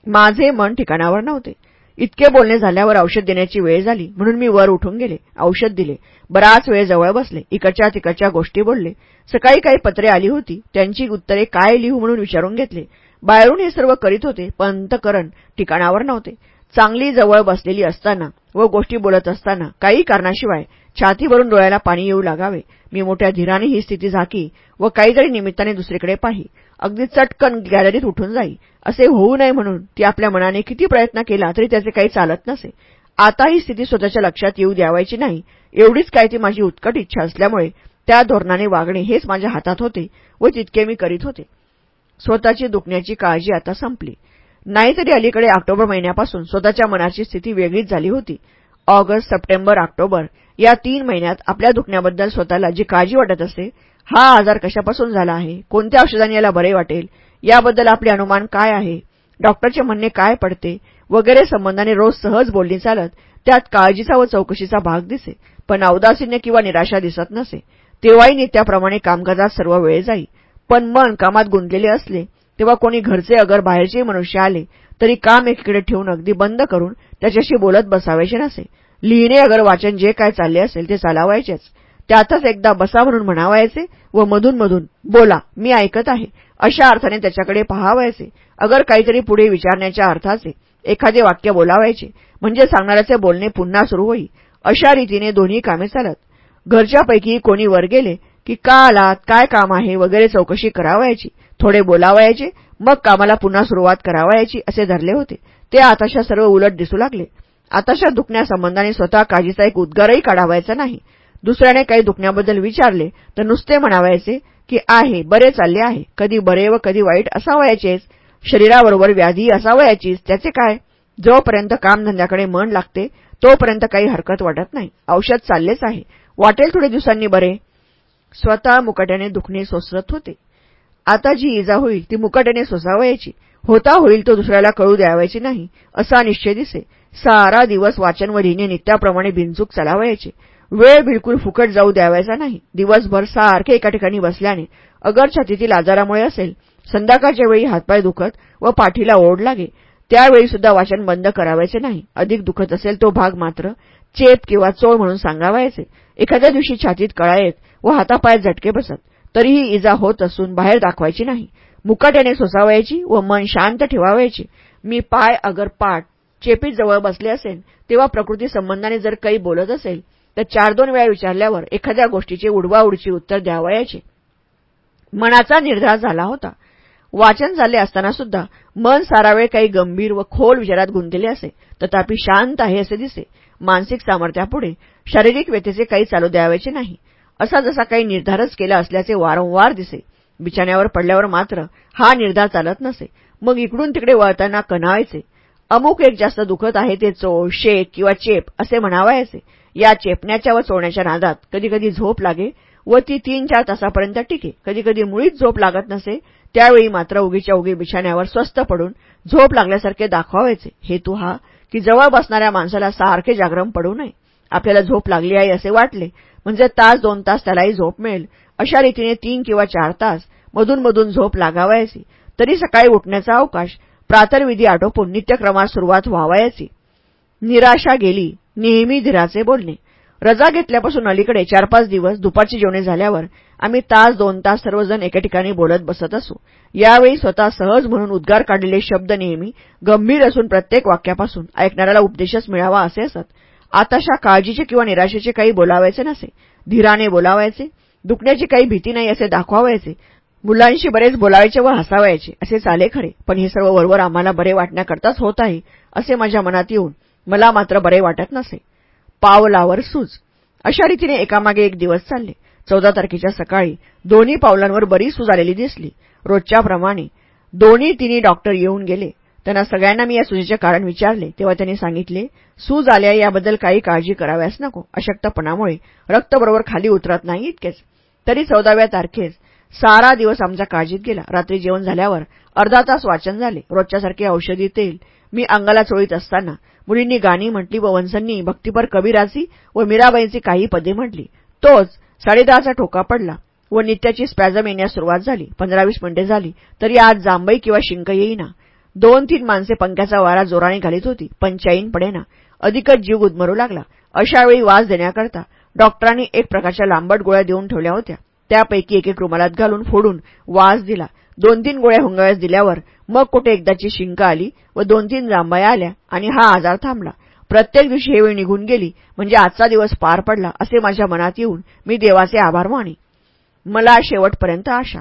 माझे मन ठिकाणावर नव्हते. इतके बोलणे झाल्यावर औषध देण्याची वेळ झाली. म्हणून मी वर उठून गेले. औषध दिले. बराच वेळ जवळ बसले. इकडच्या तिकडच्या गोष्टी बोलले. सकाळी काही पत्रे आली होती. त्यांची उत्तरे काय लिहू म्हणून विचारून घेतले. बाहेरून हे सर्व करीत होते. पंतकरण ठिकाणावर नव्हते. चांगली जवळ बसलेली असताना व गोष्टी बोलत असताना काही कारणाशिवाय छातीवरून डोळ्याला पाणी येऊ लागावे. मी मोठ्या धीराने ही स्थिती झाकी व काहीतरी निमित्ताने दुसरीकडे पाही. अगदी चटकन गॅलरीत उठून जाई. असे होऊ नये म्हणून ती आपल्या मनाने किती प्रयत्न केला तरी त्याचे काही चालत नसे. आता ही स्थिती स्वतःच्या लक्षात येऊ द्यावायची नाही. एवढीच काय ती माझी उत्कट इच्छा असल्यामुळे त्या धोरणाने वागणे हेच माझ्या हातात होते व तितके मी करीत होते. स्वतःची दुखण्याची काळजी आता संपली. नाहीतरी अलीकडे ऑक्टोबर महिन्यापासून स्वतःच्या मनाची स्थिती वेगळीच झाली होती. ऑगस्ट सप्टेंबर ऑक्टोबर या तीन महिन्यात आपल्या दुखण्याबद्दल स्वतःला जी काळजी वाटत असते हा आजार कशापासून झाला आहे? कोणत्या औषधाने याला बरे वाटेल? याबद्दल आपले अनुमान काय आहे? डॉक्टरचे म्हणणे काय पडते? वगैरे संबंधाने रोज सहज बोलणी चालत त्यात काळजीचा व चौकशीचा भाग दिसे पण औदासीन्य किंवा निराशा दिसत नसे. तेव्हाही नित्याप्रमाणे कामकाजात सर्व वेळ जाई पण मन कामात गुंतलेले असले तेव्हा कोणी घरचे अगर बाहेरचे मनुष्य आले तरी काम एकीकडे ठेवून अगदी बंद करून त्याच्याशी बोलत बसावायचे नसे. लिहिणे अगर वाचन जे काय चालले असेल ते चालावायचेच. त्यातच एकदा बसा म्हणून म्हणावायचे व मधून मधून बोला मी ऐकत आहे. अशा अर्थाने त्याच्याकडे पहावायचे. अगर काहीतरी पुढे विचारण्याच्या अर्थाचे एखादे वाक्य बोलावायचे म्हणजे सांगणाऱ्याचे बोलणे पुन्हा सुरू होई. अशा रीतीने दोन्ही कामे चालत. घरच्यापैकी कोणी वर गेले की का आलात काय काम आहे? वगैरे चौकशी करावायची. थोडे बोलावायचे मग कामाला पुन्हा सुरुवात करावायची असे धरले होते. ते आताशा सर्व उलट दिसू लागले. आताशा दुखण्यासंबंधाने स्वतः काळजीचा एक उद्गारही काढावायचा नाही. दुसऱ्याने काही दुखण्याबद्दल विचारले तर नुसते म्हणावायचे की आहे बरे चालले आहे. कधी बरे व कधी वाईट असावयाचेच. शरीराबरोबर व्याधी असावयाचीच. त्याचे काय? जोपर्यंत कामधंद्याकडे मन लागते तोपर्यंत काही हरकत वाटत नाही. औषध चाललेच आहे. वाटेल थोडे दिवसांनी बरे. स्वतः मुकट्याने दुखणे सोसरत होते. आता जी इजा होईल ती मुकाट्याने सोसावयाची. होता होईल तो दुसऱ्याला कळू द्यावायची नाही असा निश्चय दिसे. सारा दिवस वाचन व लिहिणे नित्याप्रमाणे बिनचूक चालावायचे. वेळ बिलकुल फुकट जाऊ द्यावायचा नाही. दिवसभर सारखे एका ठिकाणी बसल्याने अगर छातीतील आजारामुळे असेल संध्याकाळच्या वेळी हातपाय दुखत व पाठीला ओढ लागे. त्यावेळी सुद्धा वाचन बंद करावायचे नाही. अधिक दुखत असेल तो भाग मात्र चेप किंवा चोळ म्हणून सांगावायचे. एखाद्या दिवशी छातीत कळा येत व हातापायात झटके बसत. तरीही इजा होत असून बाहेर दाखवायची नाही. मुकाट्याने सोसावायची व मन शांत ठेवावायचे. मी पाय अगर पाठ चेपीत जवळ बसले असेल तेव्हा प्रकृती संबंधाने जर काही बोलत असेल तर चार दोन वेळा विचारल्यावर एखाद्या गोष्टीचे उडवाउडची उत्तर द्यावयाचे. मनाचा निर्धार झाला होता. वाचन झाले असताना सुद्धा मन सारा वेळ काही गंभीर व खोल विचारात गुंतलेले असे तथापि शांत आहे असे दिसे. मानसिक सामर्थ्यापुढे शारीरिक व्यथेचे काही चालू द्यावायचे नाही. असा जसा काही निर्धारच केला असल्याचे वारंवार दिसे. बिछाण्यावर पडल्यावर मात्र हा निर्धार चालत नसे. मग इकडून तिकडे वळताना कणावायचे अमुक एक जास्त दुखत आहे ते चोळ शेक किंवा चेप असे म्हणावायचे या चेपण्याच्या व चोळण्याच्या नादात कधीकधी झोप लागे व ती तीन चार तासापर्यंत टिके. कधीकधी मुळीच झोप लागत नसे. त्यावेळी मात्र उगीच्या उगी बिछाण्यावर स्वस्त पडून झोप लागल्यासारखे दाखवायचे हेतू हा की जवळ बसणाऱ्या माणसाला सारखे जागरण पडू नये. आपल्याला झोप लागली आहे असे वाटले म्हणजे तास दोन तास त्यालाही झोप मिळेल. अशा रीतीने तीन किंवा चार तास मधून मधून झोप लागावायची. तरी सकाळी उठण्याचा अवकाश प्रातर्विधी आटोपून नित्यक्रमात सुरुवात व्हावायची. निराशा गेली नेहमी धीराचे बोलणे. रजा घेतल्यापासून अलीकडे चार पाच दिवस दुपारची जेवणे झाल्यावर आम्ही तास दोन तास सर्वजण एके ठिकाणी बोलत बसत असू. यावेळी स्वतः सहज म्हणून उद्गार काढलेले शब्द नेहमी गंभीर असून प्रत्येक वाक्यापासून ऐकणाऱ्याला उपदेशच मिळावा असे असत. आताशा काळजीचे किंवा निराशेचे काही बोलावायचे नसे. धीराने बोलावायचे. दुखण्याची काही भीती नाही असे दाखवावायचे. मुलांशी बरेच बोलावायचे व हसावायचे. असे चाले खरे. पण हे सर्व वरवर आम्हाला बरे वाटण्याकरताच होत आहे असे माझ्या मनात येऊन मला मात्र बरे वाटत नसे. पावलावर सूज. अशा रीतीने एकामागे एक दिवस चालले. चौदा तारखेच्या सकाळी दोन्ही पावलांवर बरी सूज आलेली दिसली. रोजच्याप्रमाणे दोन्ही तिन्ही डॉक्टर येऊन गेले. त्यांना सगळ्यांना मी या सुजीचे कारण विचारले तेव्हा त्यांनी सांगितले सूज आल्या याबद्दल काही काळजी कराव्यास नको. अशक्तपणामुळे रक्त बरोबर खाली उतरत नाही इतकेच. तरी चौदाव्या तारखेस सारा दिवस आमचा काळजीत गेला. रात्री जेवण झाल्यावर अर्धा तास वाचन झाले. रोजच्यासारखे औषधी तेल मी अंगाला चोळीत असताना मुलींनी गाणी म्हटली व वंसांनी भक्तीपर कबीराची व मीराबाईंची काही पदे म्हटली. तोच साडेदहाचा ठोका पडला व नित्याची स्पॅझम येण्यास सुरुवात झाली. पंधरा-वीस मिनिटे झाली. तरी आज जांभई किंवा शिंक येईना. दोन तीन माणसे पंख्याचा वारा जोराने घालीत होती. पण चैन पडेना. अधिकच जीव गुदमरू लागला. अशावेळी वास देण्याकरता डॉक्टरांनी एक प्रकारच्या लांबट गोळ्या देऊन ठेवल्या होत्या. त्यापैकी एक एक रुमालात घालून फोडून वास दिला. दोन तीन गोळ्या हुंगाळ्यास दिल्यावर मग कुठे एकदाची शिंक आली व दोन तीन जांभया आल्या आणि हा आजार थांबला. प्रत्येक दिवशी हे वेळ निघून गेली. म्हणजे आजचा दिवस पार पडला असे माझ्या मनात येऊन मी देवाचे आभार माने. मला शेवटपर्यंत आशा.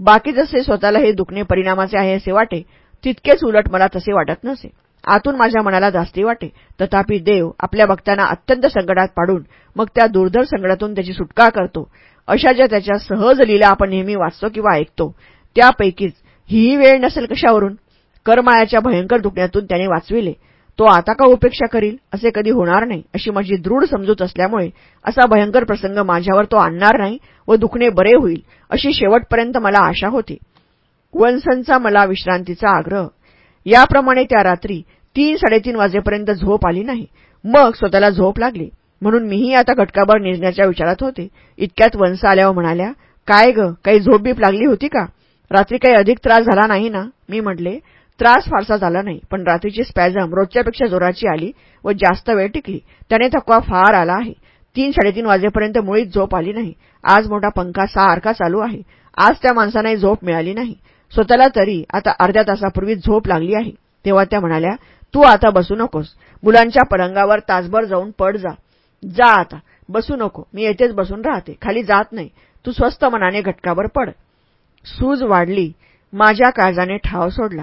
बाकी जसे स्वतःला हे दुखणे परिणामाचे आहे असे वाटे तितकेच उलट मला तसे वाटत नसे. आतून माझ्या मनाला जास्ती वाटे. तथापि देव आपल्या भक्तांना अत्यंत संकटात पाडून मग त्या दुर्धर संकटातून त्याची सुटका करतो. अशा ज्या त्याच्या सहज लीला आपण नेहमी वाचतो किंवा ऐकतो त्यापैकीच हीही वेळ नसेल कशावरून? करमायाच्या भयंकर दुखण्यातून त्याने वाचविले. तो आता का उपेक्षा करील? असे कधी होणार नाही अशी माझी दृढ समजूत असल्यामुळे असा भयंकर प्रसंग माझ्यावर तो आणणार नाही व दुखणे बरे होईल अशी शेवटपर्यंत मला आशा होती. वनसनचा मला विश्रांतीचा आग्रह. याप्रमाणे त्या रात्री तीन साडेतीन वाजेपर्यंत झोप आली नाही. मग स्वतःला झोप लागली. म्हणून मीही आता घटकाभर निघण्याच्या विचारात होते. इतक्यात वंस आल्यावर म्हणाल्या काय ग काही झोप बीप लागली होती का? रात्री काही अधिक त्रास झाला नाही ना? मी म्हटले त्रास फारसा झाला नाही पण रात्रीची स्पॅझम रोजच्यापेक्षा जोराची आली व जास्त वेळ टिकली. त्याने थकवा फार आला आहे. तीन साडेतीन वाजेपर्यंत मुळीच झोप आली नाही. आज मोठा पंखा सारखा चालू आहे. आज त्या माणसांनाही झोप मिळाली नाही. स्वतःला तरी आता अर्ध्या तासापूर्वी झोप लागली आहे. तेव्हा त्या म्हणाल्या तू आता बसू नकोस. मुलांच्या पलंगावर तासभर जाऊन पड जा. जा आता. बसू नको. मी येथेच बसून राहते. खाली जात नाही. तू स्वस्त मनाने घटकावर पड. सूज वाढली. माझ्या काळजाने ठाव सोडला.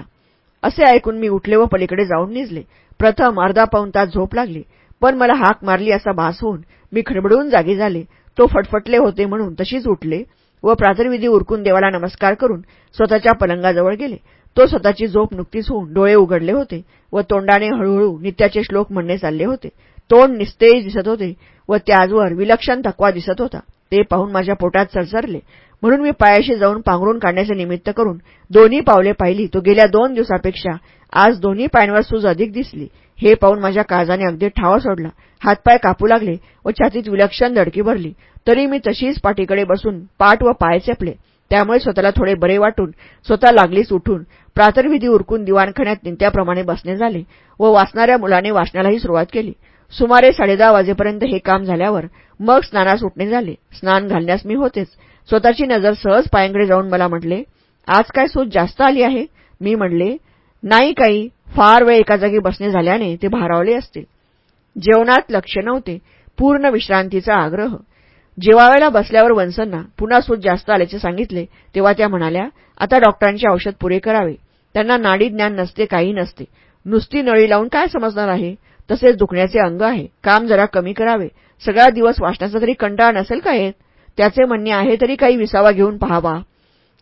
असे ऐकून मी उठले व पलीकडे जाऊन निजले. प्रथम अर्धा पाऊन तास झोप लागली. पण मला हाक मारली असा भास होऊन मी खडबडून जागी झाले. तो फटफटले होते म्हणून तशीच उठले. व प्रातर्विधी उरकून देवाला नमस्कार करून स्वतःच्या पलंगाजवळ गेले. तो स्वतःची झोप नुकतीच होऊन डोळे उघडले होते व तोंडाने हळूहळू नित्याचे श्लोक म्हणणे चालले होते. तोंड निस्तेज दिसत होते व त्याचवर विलक्षण थकवा दिसत होता. ते पाहून माझ्या पोटात सरसरले म्हणून मी पायाशी जाऊन पांघरून काढण्याचे निमित्त करून दोन्ही पावले पाहिली. तो गेल्या दोन दिवसापेक्षा आज दोन्ही पायांवर सूज अधिक दिसली. हे पाहून माझ्या काळजाने अगदी ठावा सोडला. हातपाय कापू लागले व छातीत विलक्षण धडकी भरली. तरी मी तशीच पाठीकडे बसून पाठ व पाय चेपले. त्यामुळे स्वतःला थोडे बरे वाटून स्वतः लागलीच उठून प्रातर्विधी उरकून दिवाणखान्यात नित्याप्रमाणे बसणे झाले व वाचणाऱ्या मुलाने वाचण्यालाही सुरुवात केली. सुमारे साडेदहा वाजेपर्यंत हे काम झाल्यावर मग स्नानास उठणे झाले. स्नान घालण्यास मी होतेच. स्वतःची नजर सहज पायांकडे जाऊन मला म्हटले आज काय सूज जास्त आली आहे? मी म्हणले नाही काही. फार वेळ एका जागी बसणे झाल्याने ते भारावले असतील. जेवणात लक्ष नव्हते. पूर्ण विश्रांतीचा आग्रह. जेवावेला बसल्यावर वंसंना पुन्हा सूज जास्त आल्याचे सांगितले तेव्हा त्या म्हणाल्या आता डॉक्टरांचे औषध पुरे करावे. त्यांना नाडी ज्ञान नसते काही नसते. नुसती नळी लावून काय समजणार आहे? तसेच दुखण्याचे अंग आहे. काम जरा कमी करावे. सगळा दिवस वाचण्याचा तरी कंटाळ नसेल का येत? त्याचे म्हणणे आहे तरी काही विसावा घेऊन पहावा.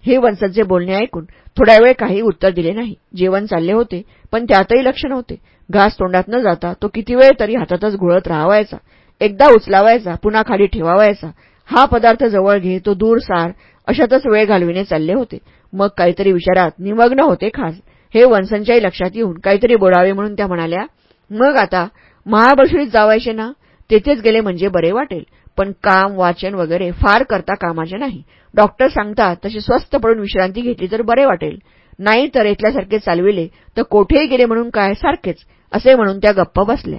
हे वंसतचे बोलणे ऐकून थोड्या वेळ काही उत्तर दिले नाही. जेवण चालले होते पण त्यातही लक्ष नव्हते. घास तोंडात न जाता तो किती वेळ तरी हातातच घोळत राहावायचा. एकदा उचलावायचा पुन्हा खाली ठेवावायचा. हा पदार्थ जवळ घे तो दूर सार अशातच वेळ घालविणे चालले होते. मग काहीतरी विचारात निमग्न होते खास. हे वंसनच्याही लक्षात येऊन काहीतरी बोलावे म्हणून त्या म्हणाल्या मग आता महाबळेश्वरीत जावायचे ना? तेथेच गेले म्हणजे बरे वाटेल. पण काम वाचन वगैरे फार करता कामाचे नाही. डॉक्टर सांगतात तशी स्वस्त पडून विश्रांती घेतली तर बरे वाटेल. नाही तर इथल्यासारखे चालविले तर कोठेही गेले म्हणून काय सारखेच असे म्हणून त्या गप्प बसल्या.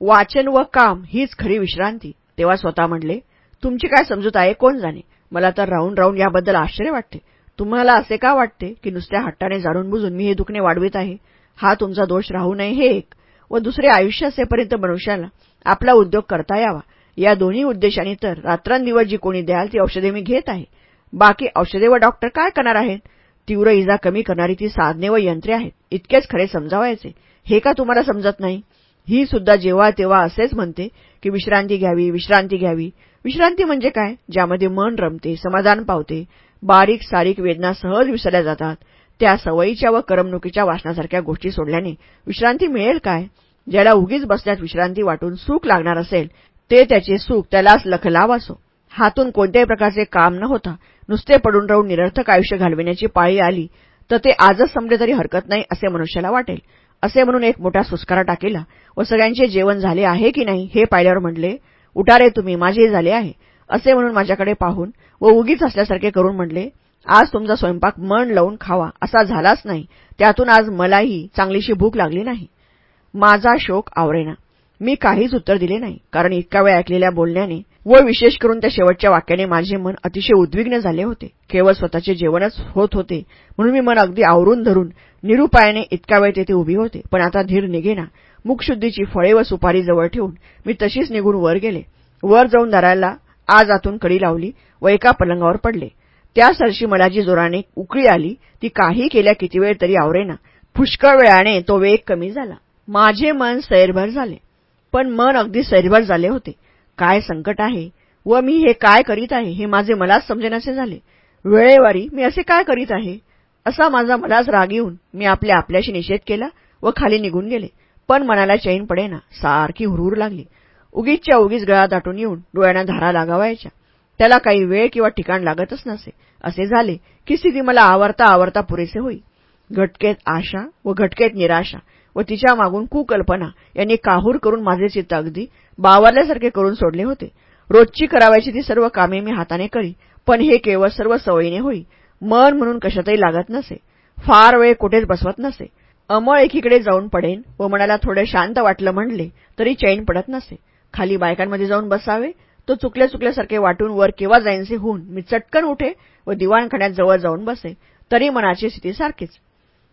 वाचन व काम हीच खरी विश्रांती. तेव्हा स्वतः म्हणले तुमची काय समजूत आहे? कोण जाणे? मला तर राहून राहून याबद्दल आश्चर्य वाटते. तुम्हाला असे का वाटते की नुसत्या हट्टाने जाणून बुजून मी हे दुखणे वाढवित आहे? हा तुमचा दोष राहू नये हे एक. व दुसरे आयुष्य असेपर्यंत मनुष्याला आपला उद्योग करता यावा. या दोन्ही उद्देशाने तर रात्रंदिवस जी कोणी द्याल ती औषधे मी घेत आहे. बाकी औषधे व डॉक्टर काय करणार आहेत? तीव्र इजा कमी करणारी ती साधने व यंत्रे आहेत. इतकेच खरे समजावायचे. हे का तुम्हाला समजत नाही? ही सुद्धा जेव्हा तेव्हा असेच म्हणते की विश्रांती घ्यावी विश्रांती घ्यावी. विश्रांती म्हणजे काय? ज्यामध्ये मन रमते समाधान पावते बारीक सारीक वेदना सहज विसरल्या जातात. त्या सवयीच्या व करमणुकीच्या वाचनासारख्या गोष्टी सोडल्याने विश्रांती मिळेल काय? ज्याला उगीच बसल्यात विश्रांती वाटून सुख लागणार असेल ते त्याचे सुख त्यालाच लखलाव असो. हातून कोणत्याही प्रकारचे काम न होता नुसते पडून राहून निरर्थक आयुष्य घालविण्याची पाळी आली तर ते आजच संपले तरी हरकत नाही असे मनुष्याला वाटेल. असे म्हणून एक मोठा सुस्कारा टाकेला व सगळ्यांचे जेवण झाले आहे की नाही हे पाहिल्यावर म्हटले उठारे तुम्ही माझे झाले आहे. असे म्हणून माझ्याकडे पाहून व उगीच असल्यासारखे करून म्हटले आज तुमचा स्वयंपाक मन लावून खावा असा झालाच नाही. त्यातून आज मलाही चांगलीशी भूक लागली नाही. माझा शोक आवरेना. मी काहीच उत्तर दिले नाही. कारण इतका वेळ ऐकलेल्या बोलण्याने व विशेष करून त्या शेवटच्या वाक्याने माझे मन अतिशय उद्विग्न झाले होते. केवळ स्वतःचे जेवणच होत होते. म्हणून मी मन अगदी आवरून धरून निरुपायाने इतका वेळ तेथे उभी होते. पण आता धीर निघेना. मुखशुद्धीची फळे व सुपारी जवळ ठेवून मी तशीच निघून वर गेले. वर जाऊन दाराला आज आतून कडी लावली व एका पलंगावर पडले. त्या सरशी मला जी जोराने उकळी आली ती काही केल्या किती वेळ तरी आवरेना. पुष्कळ वेळाने तो वेग कमी झाला. माझे मन सैरभर झाले. पण मन अगदी सैरभर झाले होते. काय संकट आहे? व मी हे काय करीत आहे हे माझे मलाच समजेनासे झाले. वेळेवारी मी असे काय करीत आहे? असा माझा मलाच राग येऊन मी आपल्या आपल्याशी निषेध केला व खाली निघून गेले. पण मनाला चैन पडेना सारखी हुरहुर लागली. उगीचच्या उगीच गळा दाटून येऊन डोळ्यांना धारा लागावायच्या. त्याला काही वेळ किंवा ठिकाण लागतच नसे. असे झाले की स्थिती मला आवरता आवरता पुरेसे होई. घटकेत आशा व घटकेत निराशा. व तिच्या मागून कुकल्पना यांनी काहूर करून माझे चित्त अगदी बावरल्यासारखे करून सोडले होते. रोजची करावायची ती सर्व कामे मी हाताने करी पण हे केवळ सर्व सवयीने होई. मन म्हणून कशातही लागत नसे. फार वेळ कुठेच बसवत नसे. अमळ एकीकडे जाऊन पडेन व मनाला थोडे शांत वाटलं म्हणले तरी चैन पडत नसे. खाली बायकांमध्ये जाऊन बसावे. तो चुकल्या चुकल्यासारखे वाटून वर केव्हा जाईनसे होऊन मी चटकन उठे व दिवाणखान्यात जवळ जाऊन बसे तरी मनाची स्थिती सारखीच.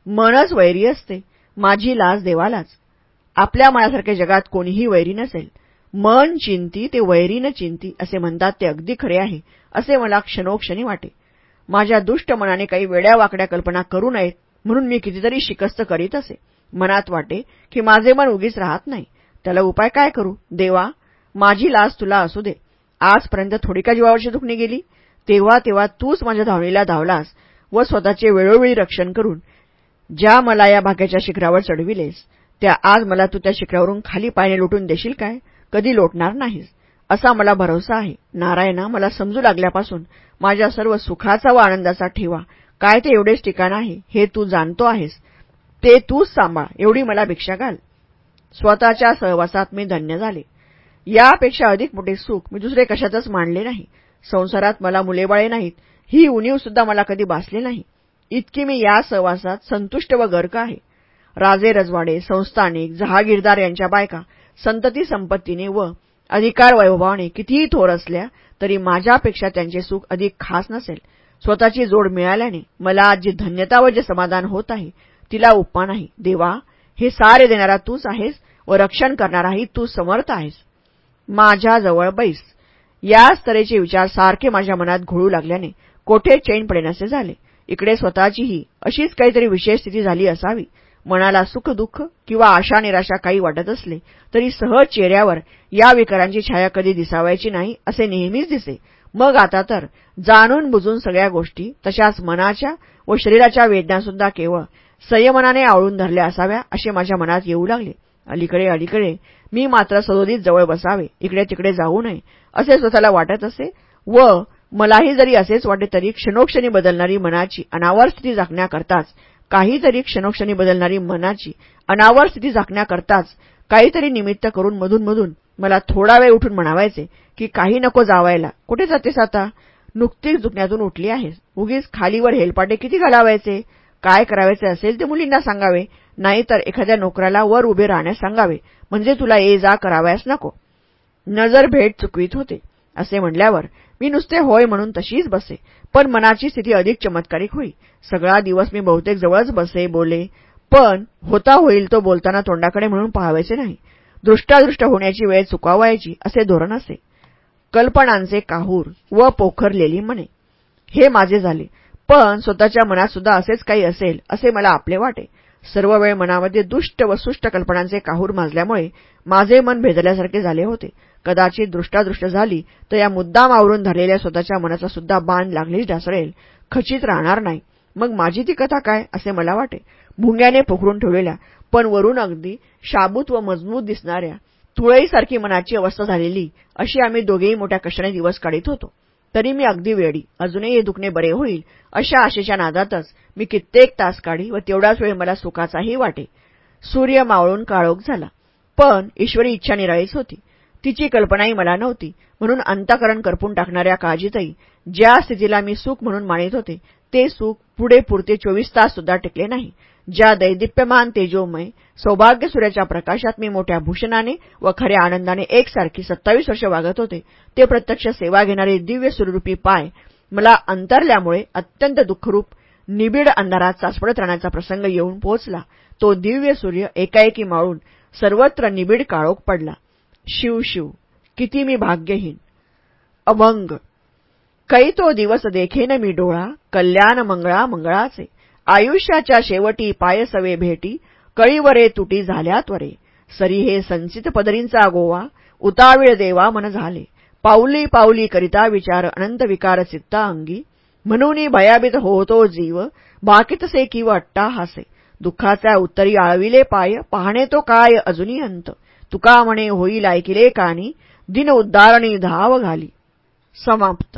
मनच वैरी असते. माझी लाज देवालाच. आपल्या मनासारख्या जगात कोणीही वैरी नसेल. मन चिंती ते वैरी न चिंती असे म्हणतात ते अगदी खरे आहे असे मला क्षणोक्षणी वाटे. माझ्या दुष्ट मनाने काही वेड्या वाकड्या कल्पना करू नयेत म्हणून मी कितीतरी शिकस्त करीत असे. मनात वाटे की माझे मन उगीच राहत नाही. त्याला उपाय काय करू? देवा माझी लाज तुला असू दे. आजपर्यंत थोडी का जीवावरची दुखणी गेली तेव्हा तेव्हा तूच माझ्या धावणीला धावलास व स्वतःचे वेळोवेळी रक्षण करून ज्या मला या भाग्याच्या शिखरावर चढविलेस त्या आज मला तू त्या शिखरावरून खाली पायने लुटून देशील काय? कधी लोटणार नाहीस. असा मला भरोसा आहे. नारायणा मला समजू लागल्यापासून माझ्या सर्व सुखाचा व आनंदाचा ठेवा. काय ते एवढेच ठिकाण आहे हे तू जाणतो आहेस. ते तूच सांभाळ एवढी मला भिक्षा घाल. स्वतःच्या सहवासात मी धन्य झाले. यापेक्षा अधिक मोठे सुख मी दुसरे कशातच मांडले नाही. संसारात मला मुलेबाळे नाहीत. ही उणीव सुद्धा मला कधी बासली नाही. इतकी मी या सहवासात संतुष्ट व गर्क आहे. राजे रजवाडे संस्थानिक जहागीरदार यांच्या बायका संतती संपत्तीने व अधिकार वैभवाने कितीही थोर असल्या तरी माझ्यापेक्षा त्यांचे सुख अधिक खास नसेल. स्वतःची जोड मिळाल्याने मला आज जी धन्यता व जे समाधान होत आहे तिला उपमा नाही. देवा हे सारे देणारा तूच आहेस व रक्षण करणाराही तू समर्थ आहेस. माझ्याजवळ बैस. याच तऱ्हेचे विचार सारखे माझ्या मनात घोळू लागल्याने कोठे चैन पडेनासे झाले? इकडे स्वतःचीही अशीच काहीतरी विशेष स्थिती झाली असावी. मनाला सुख दुःख किंवा आशा निराशा काही वाटत असले तरी सहज चेहऱ्यावर या विकारांची छाया कधी दिसावायची नाही असे नेहमीच दिसे. मग आता तर जाणून बुजून सगळ्या गोष्टी तशाच मनाच्या व शरीराच्या वेदनासुद्धा केवळ संयमनाने आवळून धरल्या असाव्या असे माझ्या मनात येऊ लागले. अलीकडे अलीकडे मी मात्र सदोदित जवळ बसावे इकडे तिकडे जाऊ नये असे स्वतःला वाटत असे व मलाही जरी असेच वाटे तरी क्षणोक्षणी बदलणारी मनाची अनावर स्थिती झाकण्याकरताच काहीतरी क्षणोक्षणी बदलणारी मनाची अनावर स्थिती झाकण्याकरताच काहीतरी निमित्त करून मधून मधून मला थोडा वेळ उठून म्हणावायचे की काही नको जावायला. कुठे जातेस आता? नुकतीच दुखण्यातून उठली आहेस. उगीच खालीवर हेलपाटे किती घालावायचे? काय करावायचे असेल ते मुलींना सांगावे. नाहीतर एखाद्या नोकराला वर उभे राहण्यास सांगावे. म्हणजे तुला ये जा करावयास नको. नजर भेट चुकवीत होते. असे म्हणल्यावर मी नुसते होय म्हणून तशीच बसे पण मनाची स्थिती अधिक चमत्कारिक होई. सगळा दिवस मी बहुतेक जवळच बसे बोले पण होता होईल तो बोलताना तोंडाकडे म्हणून पाहावायचे नाही. दृष्टादृष्ट होण्याची वेळ चुकावायची असे धोरण असे. कल्पनांचे काहूर व पोखरलेली मने. हे माझे झाले पण स्वतःच्या मनात सुद्धा असेच काही असेल असे मला आपले वाटे. सर्व वेळ मनामध्ये दुष्ट व सुष्ट कल्पनांचे काहूर माजल्यामुळे माझे मन भेदल्यासारखे झाले होते. कदाचित दृष्टादृष्ट झाली तर या मुद्दाम आवरून धरलेल्या स्वतःच्या मनाचा सुद्धा बाण लागलीच ढासळेल. खचित राहणार नाही. मग माझी ती कथा काय असे मला वाटे. भुंग्याने पोखरून ठेवलेल्या पण वरून अगदी शाबूत व मजबूत दिसणाऱ्या तुळईसारखी मनाची अवस्था झालेली अशी आम्ही दोघेही मोठ्या कष्टाने दिवस काढीत होतो. तरी मी अगदी वेळी अजूनही हे दुखणे बरे होईल अशा आशेच्या नादातच मी कित्येक तास काढी व तेवढाच वेळ मला सुखाचाही वाटे. सूर्य मावळून काळोख झाला. पण ईश्वरी इच्छा निराळीच होती. तिची कल्पनाही मला नव्हती. म्हणून अंतकरण करपून टाकणाऱ्या काळजीतही ज्या स्थितीला मी सुख म्हणून मानित होते ते सुख पुढे पुरते चोवीस तास सुद्धा टिकले नाही. ज्या दैदिप्यमान तेजोमय सौभाग्य सूर्याच्या प्रकाशात मी मोठ्या भूषणाने व खऱ्या आनंदाने एकसारखी सत्तावीस वर्ष वागत होते ते प्रत्यक्ष सेवा घेणारे दिव्य सुररूपी पाय मला अंतरल्यामुळे अत्यंत दुःखरूप निबिड अंधारात सासपडत राहण्याचा प्रसंग येऊन पोहोचला. तो दिव्य सूर्य एकाएकी माळून सर्वत्र निबिड काळोख पडला. शिव शिव किती मी भाग्यहीन. अभंग. कै तो दिवस देखेन मी डोळा कल्याण मंगळा मंगळाचे. आयुष्याच्या शेवटी पायसवे भेटी कळीवरे तुटी झाल्या त्वरे. सरी हे संचित पदरींचा गोवा उतावीळ देवा मन झाले. पाऊली पाऊली करिता विचार अनंत विकार चित्ता अंगी. म्हणून भयाभीत होतो जीव बाकीतसे किंवा अट्टा हासे दुःखाचा उत्तरी आळविले पाय पाहणे तो काय अजूनही अंत. तुका म्हणे होईल ऐकिले कानी दिन उद्दारणी धाव घाली. समाप्त.